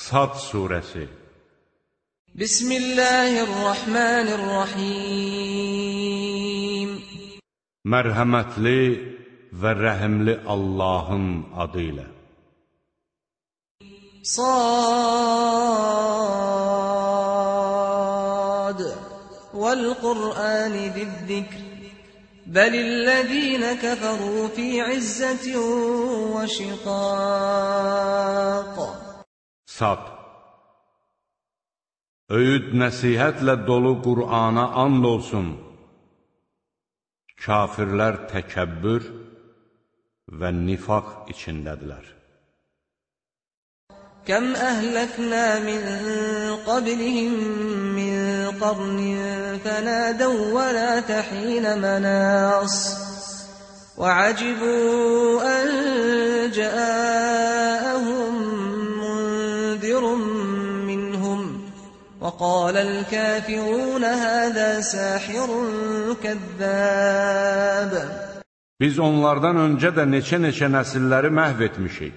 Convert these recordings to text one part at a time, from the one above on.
Sad surəsi Bismillahirrahmanirrahim Mərhəmətli və rəhimli Allahın adı ilə Sad Vəl-Qur'an zizzikr بل الذين كفروا في عزة وشقاق Sad Öyüd nəsihətlə dolu Qur'ana and olsun. Kafirlər təkəbbür və nifaq içindədirlər. كم أهلكنا من قبلهم من قرن فنادوا ولا تحين مناص وعجبوا أن جاءهم وقال الكافرون هذا ساحر كذاب Biz onlardan öncə də neçə-neçə nəsilləri məhv etmişik.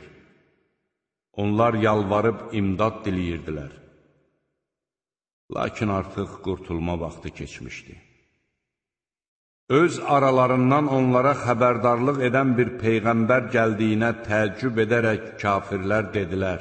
Onlar yalvarıb imdad diləyirdilər. Lakin artıq qurtulma vaxtı keçmişdi. Öz aralarından onlara xəbərdarlıq edən bir peyğəmbər gəldiyinə təəccüb edərək kafirlər dedilər,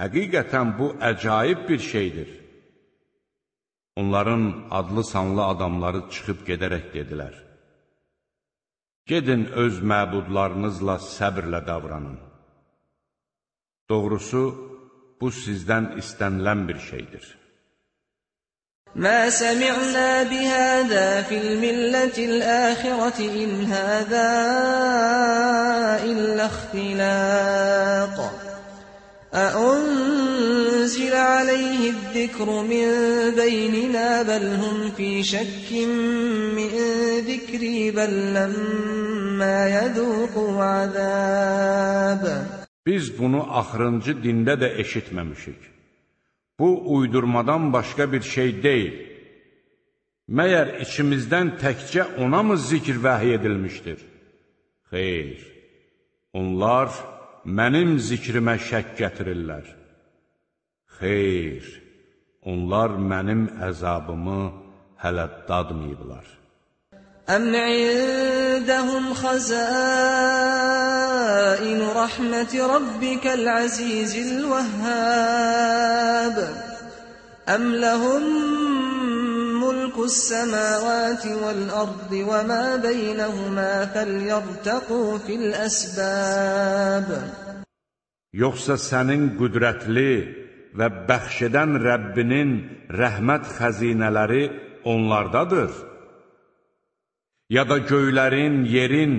Həqiqətən bu əcaib bir şeydir. Onların adlı sanlı adamları çıxıb gedərək dedilər. Gedin öz məbudlarınızla səbrlə davranın. Doğrusu, bu sizdən istənilən bir şeydir. Mə səmi'nə bihədə fil millətil əxirəti in hədə illə ixtiləq. أأنزل عليه الذكر من بيننا بل هم في شك من ذكري بل لما يذوقوا عذاب Biz bunu axırıncı dində də eşitməmişik. Bu, uydurmadan başqa bir şey deyil. Məyər içimizdən təkcə ona mı zikr vəhiy edilmişdir? Xeyr, onlar mənim zikrimə şək gətirirlər. Xeyr, onlar mənim əzabımı hələ dadmayıblar. Əm indəhum xəzainu rəhməti rabbikəl əzizil vəhhəb Əm ləhum ملك السماوات والأرض وما بينهما فليرتقوا في الأسباب Yoxsa sənin qüdrətli və bəxş edən Rəbbinin rəhmət xəzinələri onlardadır. ya da göylərin, yerin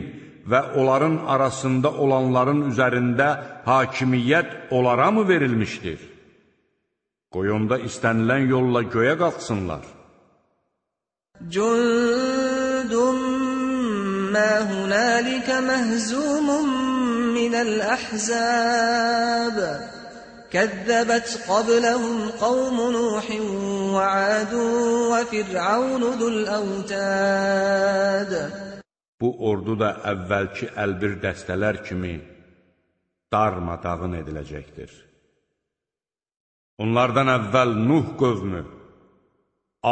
və onların arasında olanların üzərində hakimiyyət onlara mı verilmişdir? Qoy onda istənilən yolla göyə qalxsınlar. Cündun mə hunəlikə məhzumun minəl əhzəb. كذبت قبلهم قوم نوح وعاد وفرعون ذو الأوتاد Bu ordu da əvvəlki əlbir dəstələr kimi darmadağın ediləcəkdir. Onlardan əvvəl Nuh qövmü,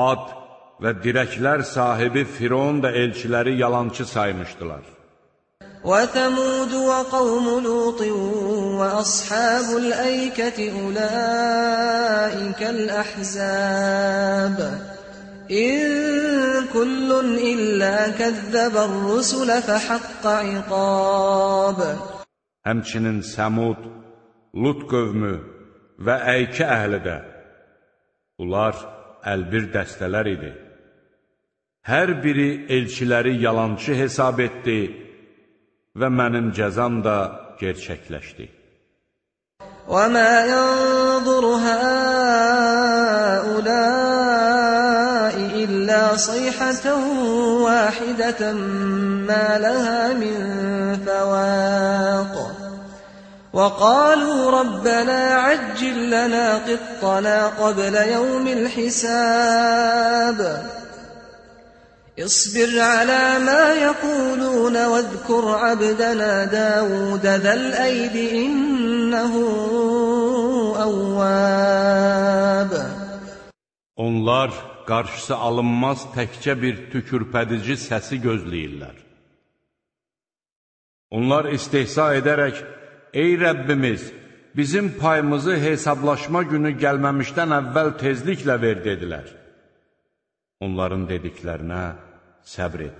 Ad və dirəklər sahibi Firon da elçiləri yalançı saymışdılar. وثمود وقوم لوط وأصحاب الأيكة أولئك الأحزاب إن كل إلا كذب الرسل فحق عقاب Həmçinin Səmud, Lut qövmü və Əykə əhli də, bunlar əlbir dəstələr idi. Hər biri elçiləri yalançı hesab etdi və mənim cəzam da gerçəkləşdi. وما ينظر هؤلاء إلا صيحة واحدة ما لها من فواق وقالوا ربنا عجل لنا قطنا قبل يوم الحساب اصبر على ما يقولون واذكر عبدنا داود ذا الأيد إنه أواب Onlar qarşısı alınmaz təkcə bir tükürpədici səsi gözləyirlər. Onlar istehsa edərək, Ey Rəbbimiz, bizim payımızı hesablaşma günü gəlməmişdən əvvəl tezliklə ver, dedilər. Onların dediklərinə səbr et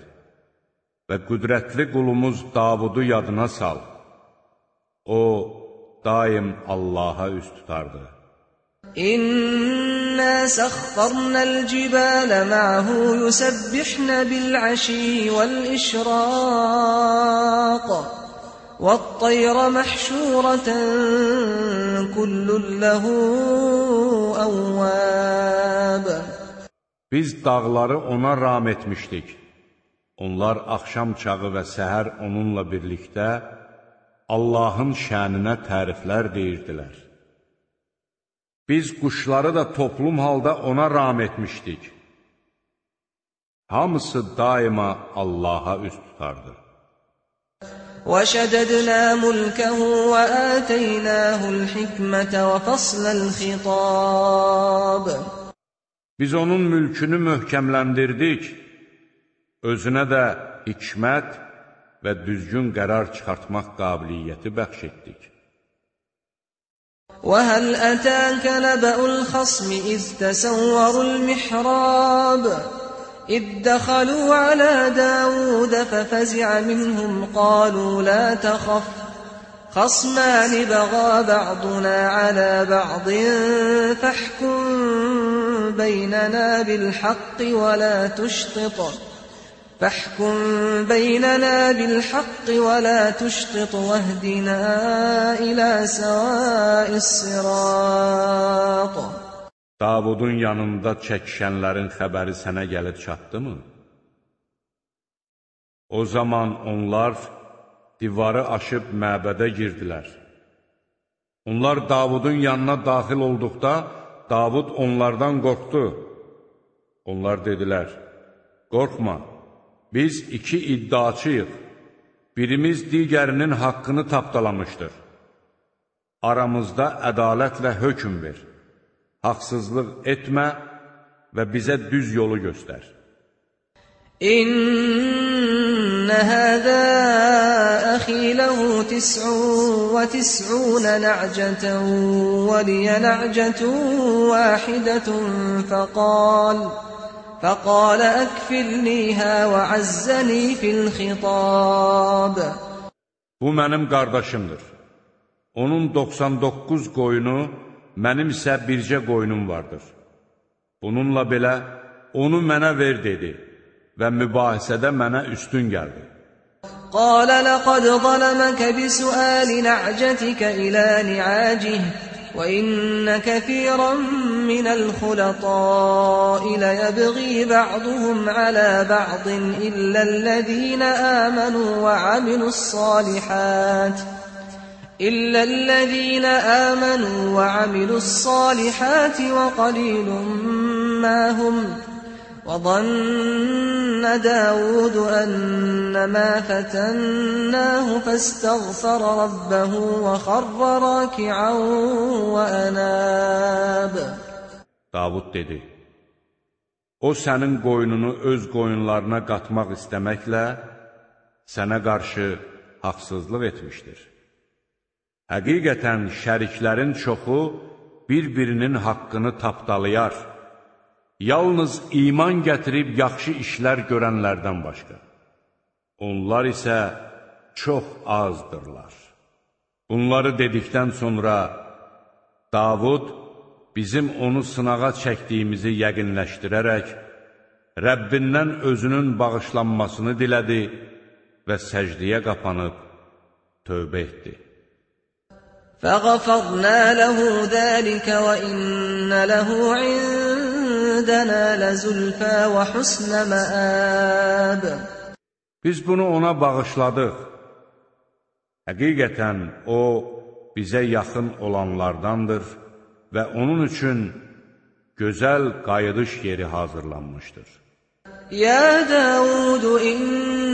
və qüdrətli qulumuz Davudu yadına sal. O, daim Allaha üst tutardı. إنا سخرنا الجبال معه يسبحن بالعشي والإشراق والطير محشورة كل له أواب Biz dağları ona ram etmişdik. Onlar axşam çağı və səhər onunla birlikdə Allahın şəninə təriflər deyirdilər. Biz quşları da toplum halda ona ram etmişdik. Hamısı daima Allaha üst tutardı. وشددنا ملكه وآتيناه الحكمة وفصل الخطاب Biz onun mülkünü möhkəmləndirdik, özünə də hikmət və düzgün qərar çıxartmaq qabiliyyəti bəxş etdik. وهل أتاك نبأ الخصم إذ تسوروا المحراب إذ دخلوا على داود ففزع منهم قالوا لا تخف خصمان بغى بعضنا على بعض فاحكم بيننا بالحق ولا تشطط فاحكم بيننا بالحق ولا تشطط واهدنا إلى سواء الصراط Davudun yanında çəkişənlərin xəbəri sənə gəlib çatdımı? O zaman onlar divarı aşıb məbədə girdilər. Onlar Davudun yanına daxil olduqda, Davud onlardan qorxdu. Onlar dedilər, qorxma, biz iki iddiaçıyıq, birimiz digərinin haqqını tapdalamışdır. Aramızda ədalətlə hökm ver, haqsızlıq etmə və bizə düz yolu göstər. إن هذا أخي له تسع وتسعون نعجة ولي نعجة واحدة فقال فقال أكفلنيها وعزني في الخطاب Bu mənim qardaşımdır. Onun 99 qoyunu, mənim isə bircə qoyunum vardır. Bununla belə, onu mənə ver dedi və mübahisədə mənə üstün gəldi. Qalə ləqəd zələməkə bi suəli nə'cətikə ilə niəcih və innə kəfirən minəl xulətəi ləyəbği bəğduhum ələ bəğdin illəl-ləzīnə əmənu və əminu-s-salihət illəl-ləzənə əmənu və əminu-s-salihət və qalilun məhüm وظن داود أنما فتناه فاستغفر ربه وخر راكعا وأناب Davud dedi, O sənin qoyununu öz qoyunlarına qatmaq istəməklə sənə qarşı haqsızlıq etmişdir. Həqiqətən şəriklərin çoxu bir-birinin haqqını tapdalayar. Yalnız iman gətirib yaxşı işlər görənlərdən başqa. Onlar isə çox azdırlar. Bunları dedikdən sonra Davud bizim onu sınağa çəkdiyimizi yəqinləşdirərək Rəbbindən özünün bağışlanmasını dilədi və səcdiyə qapanıb tövbə etdi. فغفرنا له ذلك وإن له عندنا لزلفى وحسن مآب Biz bunu ona bağışladıq. Həqiqətən o, bizə yaxın olanlardandır və onun üçün gözəl qayıdış yeri hazırlanmışdır. Ya Davud, inna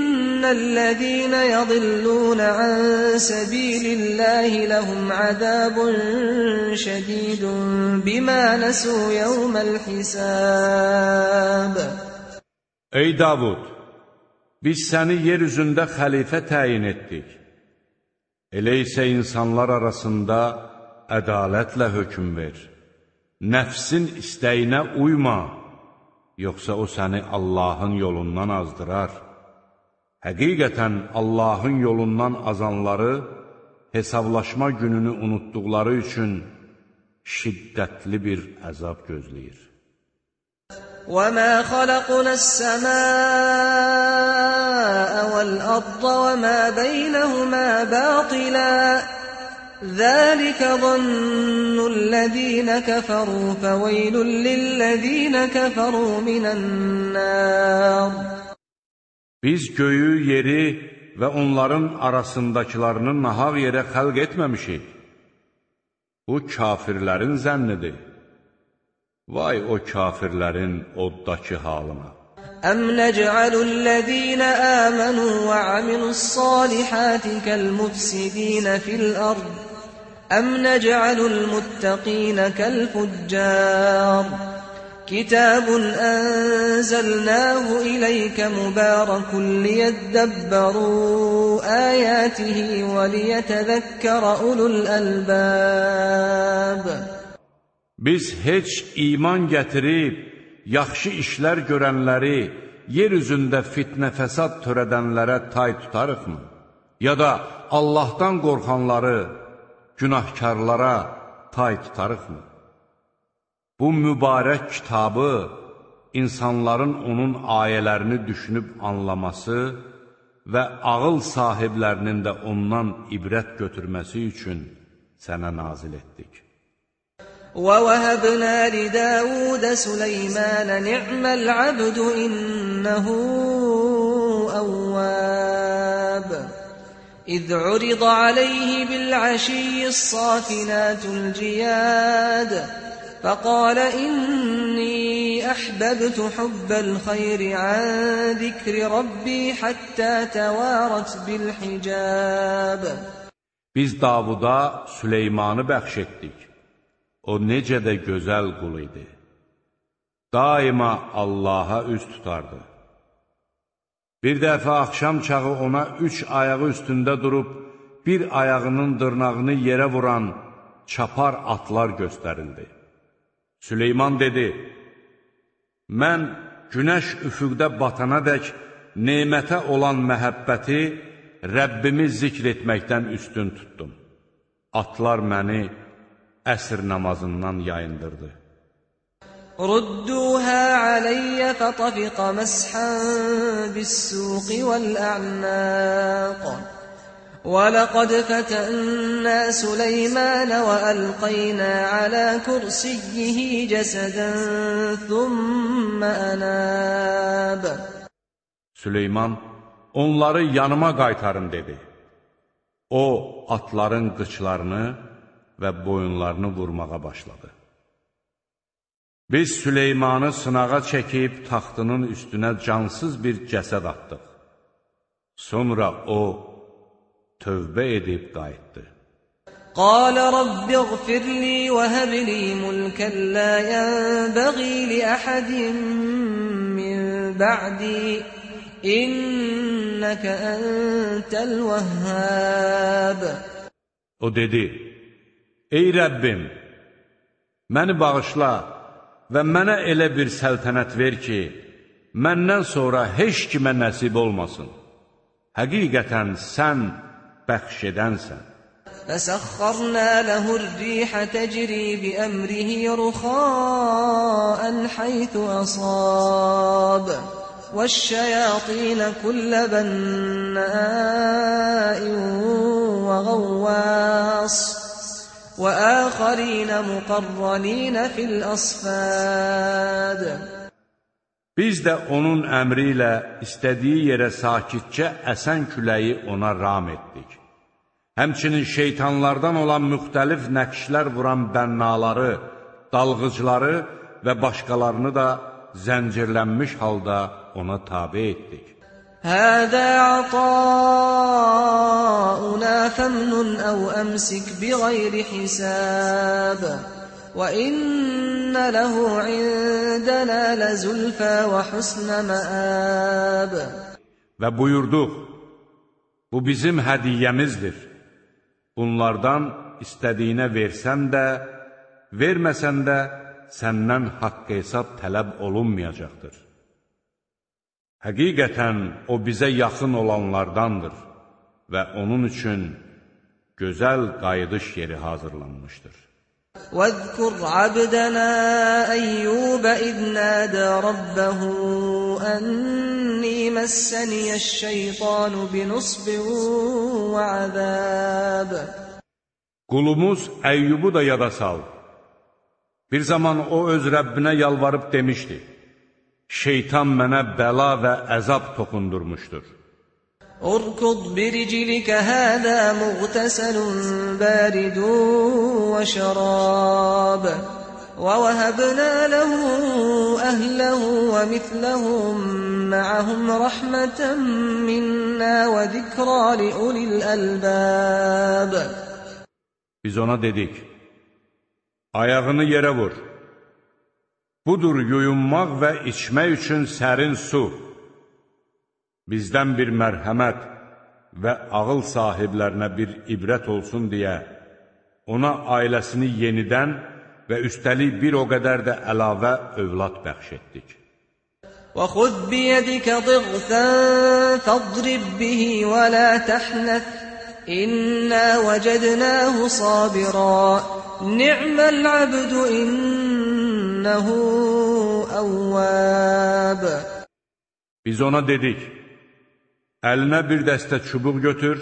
الذين يضلون عن سبيل الله لهم عذاب شديد بما نسوا يوم الحساب Ey Davud! Biz səni yer üzündə xəlifə təyin etdik. Elə isə insanlar arasında ədalətlə hökm ver. Nəfsin istəyinə uyma, yoxsa o səni Allahın yolundan azdırar. Həqiqətən Allahın yolundan azanları hesablaşma gününü unutduqları üçün şiddətli bir əzab gözləyir. وَمَا خَلَقْنَا السَّمَاءَ وَالْأَرْضَ وَمَا بَيْنَهُمَا بَاطِلًا ذلك ظن الذين كفروا فويل للذين كفروا من النار Biz göyü, yeri və onların arasındakılarını nahaq yerə xəlq etməmişik. Bu, kafirlərin zənnidir. Vay o kafirlərin oddakı halına! Əm nəcəalullezînə əmənu və amilussalihəti kəlmufsidinə fil-ərd Əm nəcəalul muttəqinə kəlfuccər كتاب أنزلناه إليك مبارك ليدبروا آياته وليتذكر أولو الألباب Biz heç iman gətirib, yaxşı işlər görənləri, yer üzündə fitnə fəsad törədənlərə tay tutarıqmı? Ya da Allahdan qorxanları, günahkarlara tay tutarıqmı? Bu mübarək kitabı insanların onun ayələrini düşünüb anlaması və ağıl sahiblərinin də ondan ibrət götürməsi üçün sənə nazil etdik. وَوَهَبْنَا لِدَاوُودَ سُلَيْمَانَ نِعْمَ الْعَبْدُ إِنَّهُ أَوَّابٌ إذ عرض عليه بالعشي الصافنات الجياد فقال إني أحببت حب الخير عن ذكر ربي حتى توارت بالحجاب Biz Davuda Süleymanı bəxş etdik. O necə də gözəl qul idi. Daima Allaha üz tutardı. Bir dəfə axşam çağı ona üç ayağı üstündə durub, bir ayağının dırnağını yerə vuran çapar atlar göstərildi. Süleyman dedi, Mən günəş üfüqdə batanadək nemətə olan məhəbbəti Rəbbimi zikr etməkdən üstün tutdum. Atlar məni əsr namazından yayındırdı. Rudduha aləyyə fətafiqə məsxən bis-suqi vəl-ə'naq. ولقد فتنا سليمان وألقينا على كرسيه جسدا ثم أناب Süleyman, onları yanıma qaytarın dedi. O, atların qıçlarını və boyunlarını vurmağa başladı. Biz Süleymanı sınağa çəkib taxtının üstünə cansız bir cəsəd atdıq. Sonra o tövbə edib qayıtdı. Qalə Rabbiğfirli və həbli mülkən la yənbəği li əhədin min bə'di innəkə əntəl vəhhəb. O dedi, Ey Rəbbim, məni bağışla və mənə elə bir səltənət ver ki, məndən sonra heç kimə nəsib olmasın. Həqiqətən sən edənsən. فسخرنا له الريح تجري بأمره رخاء حيث أصاب والشياطين كل بناء وغواص وآخرين مقرنين في الأصفاد Biz də onun əmri ilə istədiyi yerə sakitcə əsən küləyi ona ram etdik. Həmçinin şeytanlardan olan müxtəlif nəqşlər vuran bənnaları, dalğıcları və başqalarını da zəncirlənmiş halda ona tabi etdik. Hədə atauna fəmnun əv əmsik bi qeyri hisəb və innə ləhu indənə ləzülfə və husnə məəb Və buyurduq, bu bizim hədiyyəmizdir. Bunlardan istədiyinə versən də, verməsən də səndən haqq hesab tələb olunmayacaqdır. Həqiqətən o bizə yaxın olanlardandır və onun üçün gözəl qayıdış yeri hazırlanmışdır. وَاذْكُرْ عَبْدَنَا أَيُّوبَ إِذْ نَادَى رَبَّهُ أَنِّي مَسَّنِيَ الشَّيْطَانُ بِنُصْبٍ وَعَذَابٍ Qulumuz Əyyubu da yada sal. Bir zaman o öz Rəbbinə yalvarıb demişdi, Şeytan mənə bəla və əzab toxundurmuşdur. Bircilikə hədə muğtəsəlun baridun və şərab. ووهبنا له أهله ومثلهم معهم رحمة منا وذكرى لأولي الألباب Biz ona dedik, ayağını yerə vur. Budur yuyunmaq və içmək üçün sərin su. Bizdən bir mərhəmət və ağıl sahiblərinə bir ibrət olsun deyə ona ailəsini yenidən və üstəlik bir o qədər də əlavə övlad bəxş etdik. وَخُذْ بِيَدِكَ ضِغْثًا فَاضْرِبْ بِهِ وَلَا تَحْنَثْ إِنَّا وَجَدْنَاهُ صَابِرًا نِعْمَ الْعَبْدُ إِنَّهُ أَوَّابٌ Biz ona dedik, əlinə bir dəstə çubuq götür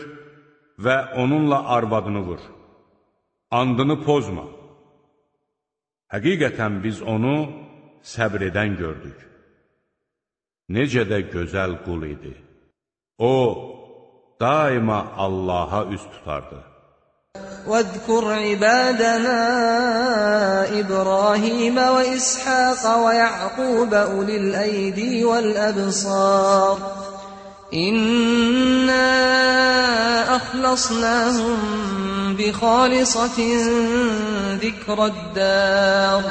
və onunla arvadını vur. Andını pozma. Həqiqətən biz onu səbr edən gördük. Necə də gözəl qul idi. O, daima Allaha üz tutardı. واذكر عبادنا إبراهيم وإسحاق ويعقوب أولي الأيدي والأبصار İnna ahlasnahum bi halisatin zikraddar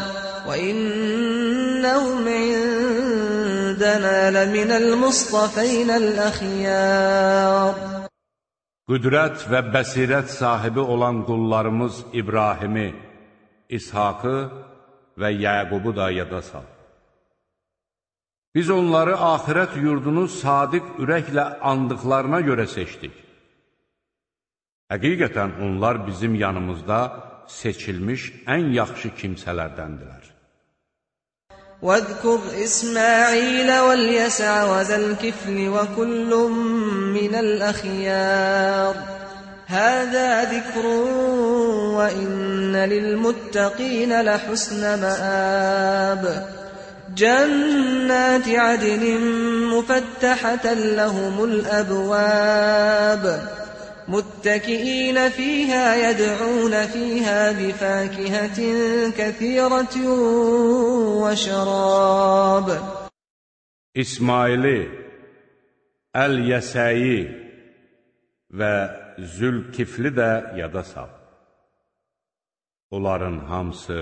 ve innahum indena leminel mustafaynel ahyar. Qüdrət və bəsirət sahibi olan qullarımız İbrahimi, İshakı və Yəqubu da yada sal. Biz onları axirət yurdunu sadiq ürəklə andıqlarına görə seçdik. Həqiqətən onlar bizim yanımızda seçilmiş ən yaxşı kimsələrdəndirlər. واذكر إسماعيل واليسع وذا الكفل وكل من الأخيار هذا ذكر وإن للمتقين لحسن مآب جنات عدن مفتحة لهم الأبواب متكئين فيها يدعون فيها بفاكهة كثيرة وشراب İsmaili, Əl-Yəsəyi və Zülkifli də yada sal. Onların hamısı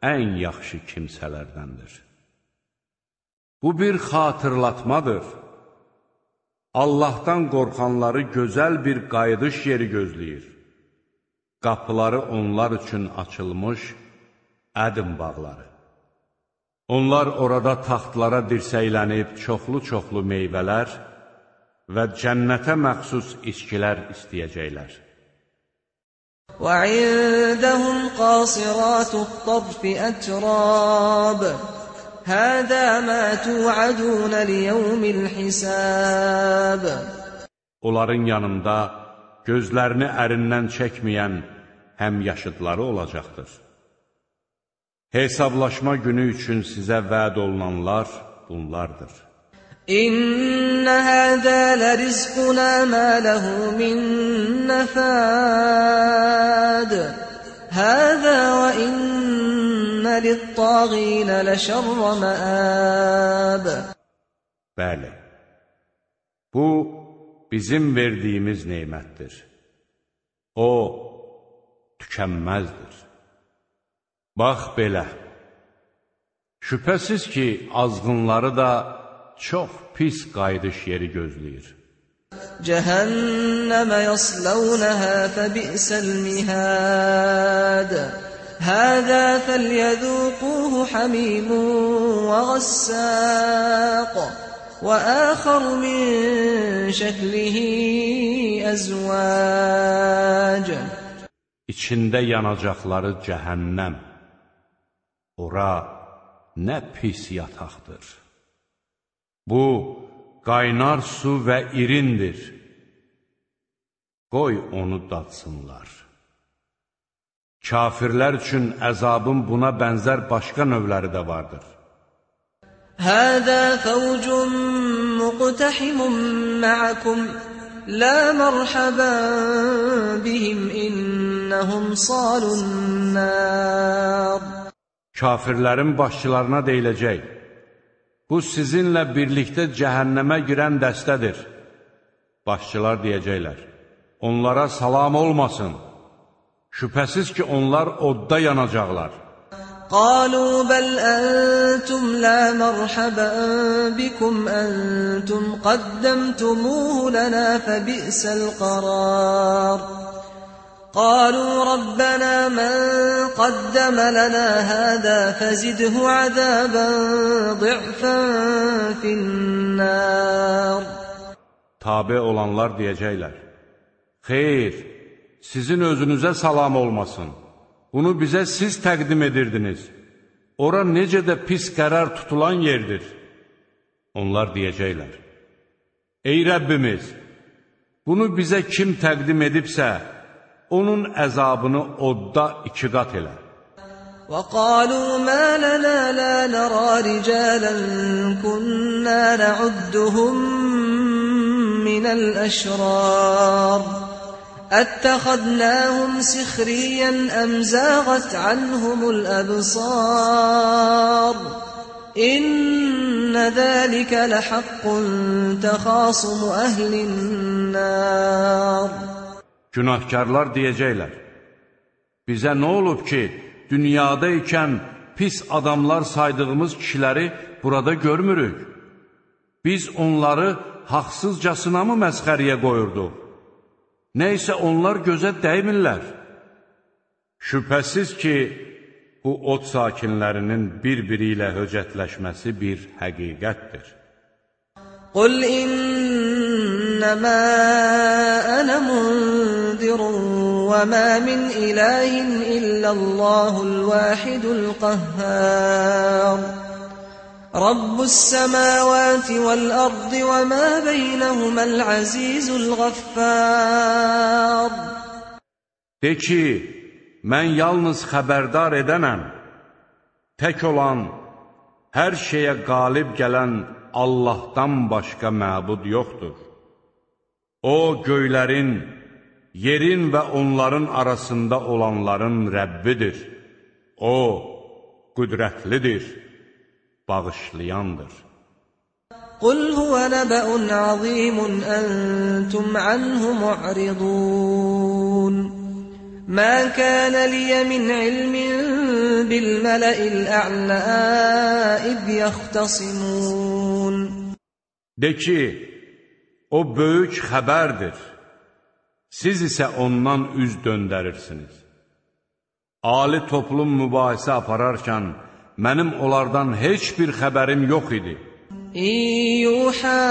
ən yaxşı kimsələrdəndir. Bu bir xatırlatmadır. Allahdan qorxanları gözəl bir qayıdış yeri gözləyir. Qapıları onlar üçün açılmış ədim bağları. Onlar orada taxtlara dirsəylənib çoxlu-çoxlu meyvələr, və cənnətə məxsus içkilər istəyəcəklər. وعندهم قاصرات الطرف أتراب هذا ما توعدون ليوم الحساب Onların yanında gözlərini ərindən çəkməyən həm yaşıdları olacaqdır. Hesablaşma günü üçün sizə vəd olunanlar bunlardır. إن هذا لرزقنا ما له من نفاد هذا وإن للطاغين لشر مآب Bəli, bu bizim verdiyimiz neymətdir. O, tükənməzdir. Bax belə, şübhəsiz ki, azğınları da çox pis qayıdış yeri gözləyir. Cəhənnəmə yaslawnaha fəbi'səl mihad Həzə fəlyəzūquhu hamimun və qassaq وآخر من شكله أزواج İçində yanacaqları cəhənnəm. Ora nə pis yataqdır. Bu, qaynar su və irindir. Qoy onu datsınlar. Kafirlər üçün əzabın buna bənzər başqa növləri də vardır. Həzə fəvcun muqtəhimun məəkum, lə mərhəbən bihim innəhum salunnər. Kafirlərin başçılarına deyiləcək, bu sizinlə birlikdə cəhənnəmə girən dəstədir. Başçılar deyəcəklər, onlara salam olmasın. Şübhəsiz ki, onlar odda yanacaqlar. قالوا بل أنتم لا مرحبا بكم أنتم قدمتموه لنا فبئس القرار. قالوا ربنا من قدم لنا هذا فزده عذابا ضعفا في النار. Tabe olanlar deyəcəklər, Xeyr, sizin özünüzə salam olmasın. Bunu bizə siz təqdim edirdiniz. Ora necə də pis qərar tutulan yerdir. Onlar deyəcəklər, Ey Rəbbimiz, bunu bizə kim təqdim edibsə, onun əzabını odda iki qat elə. وقالوا ما لنا لا نرى رجالا كنا نعدهم من الأشرار أتخذناهم سخريا أم زاغت عنهم الأبصار إن ذلك لحق تخاصم أهل النار Günahkarlar deyəcəklər, bizə nə olub ki, dünyada ikən pis adamlar saydığımız kişiləri burada görmürük? Biz onları haqsızcasına mı məsxəriyə qoyurduq? Nə isə onlar gözə dəymirlər. Şübhəsiz ki, bu od sakinlərinin bir-biri ilə höcətləşməsi bir həqiqətdir. Qul innəmə ənə mundirun və mə min ilahin illallahul vahidul qəhhər. رب السماوات والأرض وما بينهما العزيز الغفار De ki, mən yalnız xəbərdar edənəm, tək olan, hər şeyə qalib gələn Allahdan başqa məbud yoxdur. O, göylərin, yerin və onların arasında olanların Rəbbidir. O, qüdrətlidir bağışlayandır. Qul huve nəbəun azimun entum anhu mu'ridun. Kana liye min ilmin bil mələ'il a'la id yaxtasimun. De ki, o böyük xəbərdir. Siz isə ondan üz döndərirsiniz. Ali toplum mübahisə apararkən, mənim onlardan heç bir xəbərim yox idi. إن يوحى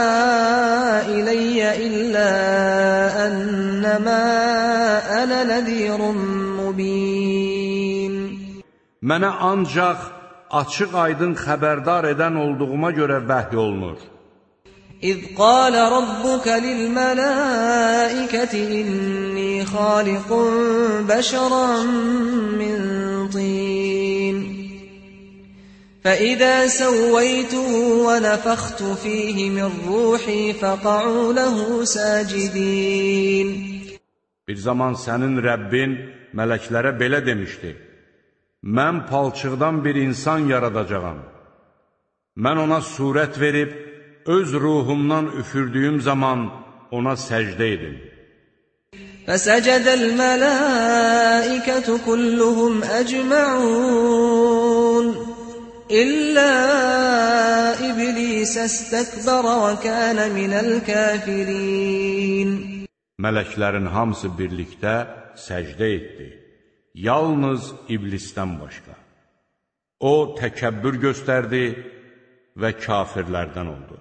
إلي إلا أنما أنا نذير مبين Mənə ancaq açıq aydın xəbərdar edən olduğuma görə vəhy olunur. إذ قال ربك للملائكة إني خالق بشرا من طين فإذا سويته ونفخت فيه من روحي فقعوا له ساجدين Bir zaman sənin Rəbbin mələklərə belə demişdi, Mən palçıqdan bir insan yaradacağam. Mən ona surət verib, öz ruhumdan üfürdüyüm zaman ona səcdə edin. فسجد الملائكة كلهم أجمعون İlla iblis istekbara və kana minəl kafirin. Mələklərin hamısı birlikdə səcdə etdi. Yalnız iblisdən başqa. O təkəbbür göstərdi və kafirlərdən oldu.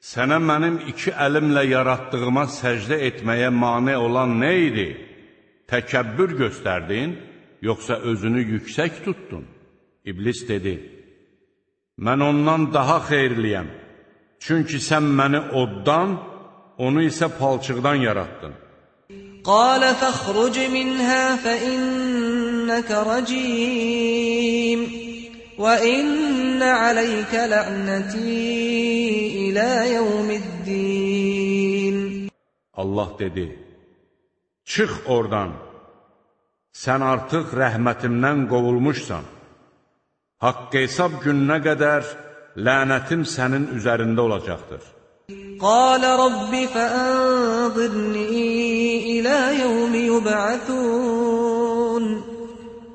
sənə mənim iki əlimlə yaratdığıma səcdə etməyə mane olan nə idi? Təkəbbür göstərdin, yoxsa özünü yüksək tutdun? İblis dedi, mən ondan daha xeyirliyəm, çünki sən məni oddan, onu isə palçıqdan yaratdın. Qalə fəxruc minhə fəinnəkə rəcim və innə aləyikə lə'nətim ilə yevmiddin. Allah dedi, çıx oradan, sən artıq rəhmətimdən qovulmuşsan. Haqq hesab gününə qədər lənətim sənin üzərində olacaqdır. Qalə Rabbi fəəndirni ilə yevmi yubətun.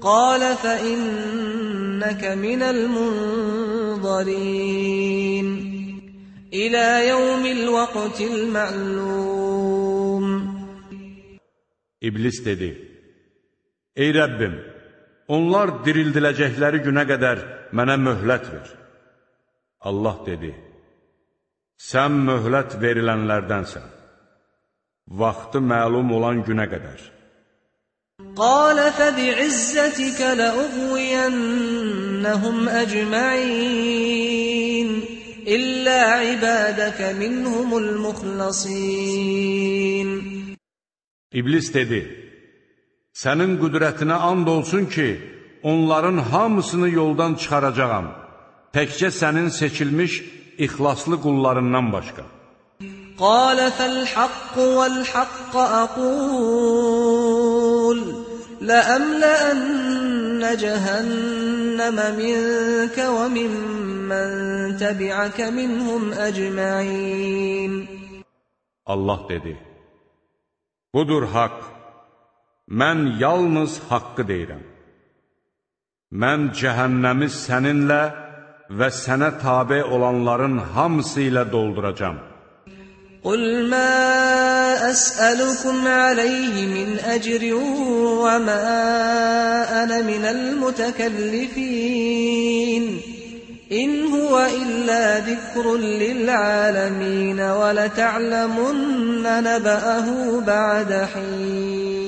Qalə fəinnəkə minəl munzarin. إلى يوم الوقت المعلوم İblis dedi, Ey Rəbbim, onlar dirildiləcəkləri günə qədər mənə möhlət ver. Allah dedi, Sən möhlət verilənlərdənsən, vaxtı məlum olan günə qədər. قال فبعزتك لأغوينهم أجمعين إلا عبادك منهم المخلصين İblis dedi, Sənin qüdrətinə and olsun ki, onların hamısını yoldan çıxaracağam, təkcə sənin seçilmiş ixlaslı qullarından başqa. قال فالحق والحق أقول enne cehenneme minke ve mimmen tebi'ake minhum ecma'in. Allah dedi, Budur haqq, mən yalnız haqqı deyirəm. Mən cəhənnəmi səninlə və sənə tabi olanların hamısı ilə dolduracam.'' قل ما أسألكم عليه من أجر وما أنا من المتكلفين إن هو إلا ذكر للعالمين ولتعلمن نبأه بعد حين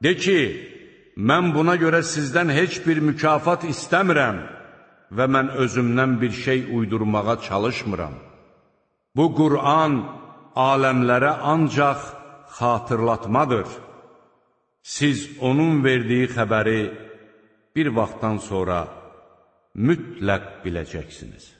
De ki, mən buna görə sizdən heç bir mükafat istəmirəm və mən özümdən bir şey uydurmağa çalışmıram. Bu Qur'an aləmlərə ancaq xatırlatmadır. Siz onun verdiyi xəbəri bir vaxtdan sonra mütləq biləcəksiniz.